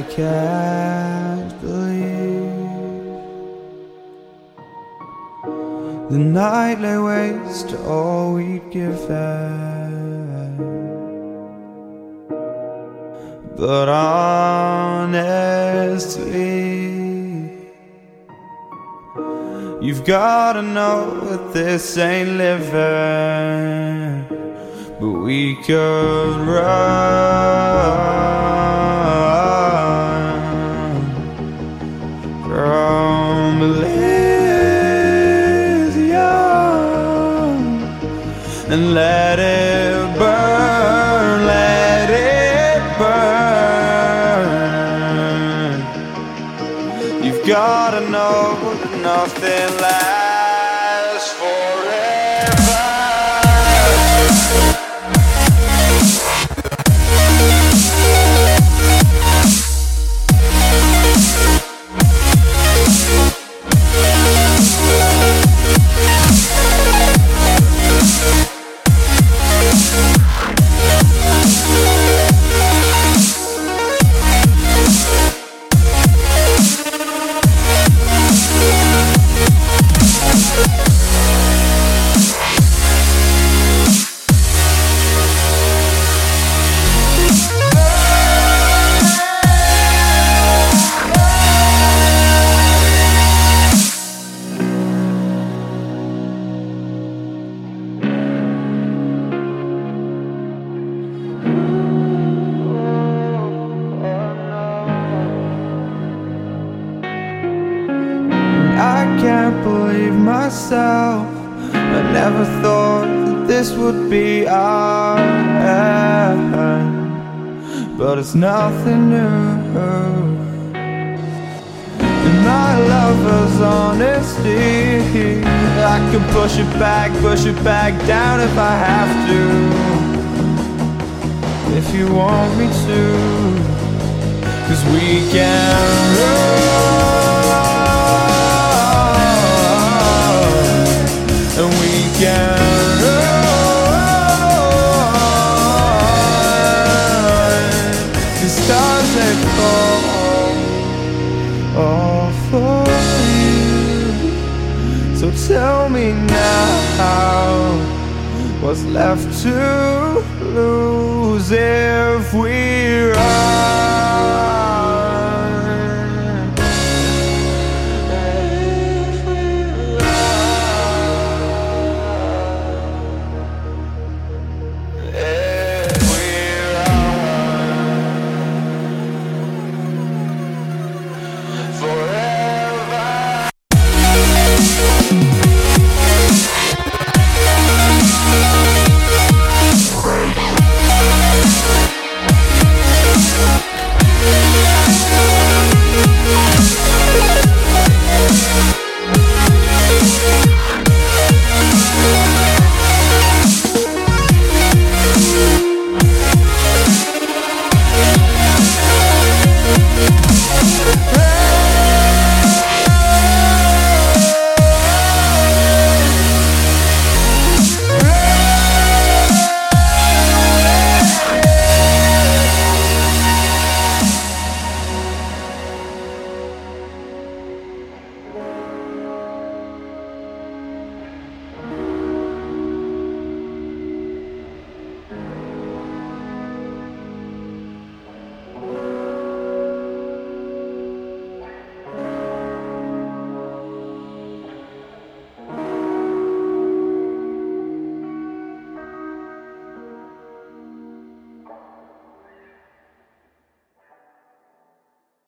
I can't believe the night lay waste to all we'd given. But honestly, you've gotta know that this ain't living, but we could run. From Elysium and let it burn, let it burn. You've gotta know nothing lasts can't believe myself. I never thought that this would be our end, but it's nothing new. And my lover's honesty, I can push it back, push it back down if I have to. If you want me to, cause we can run stars they fall all for you. So tell me now, what's left to lose if we run?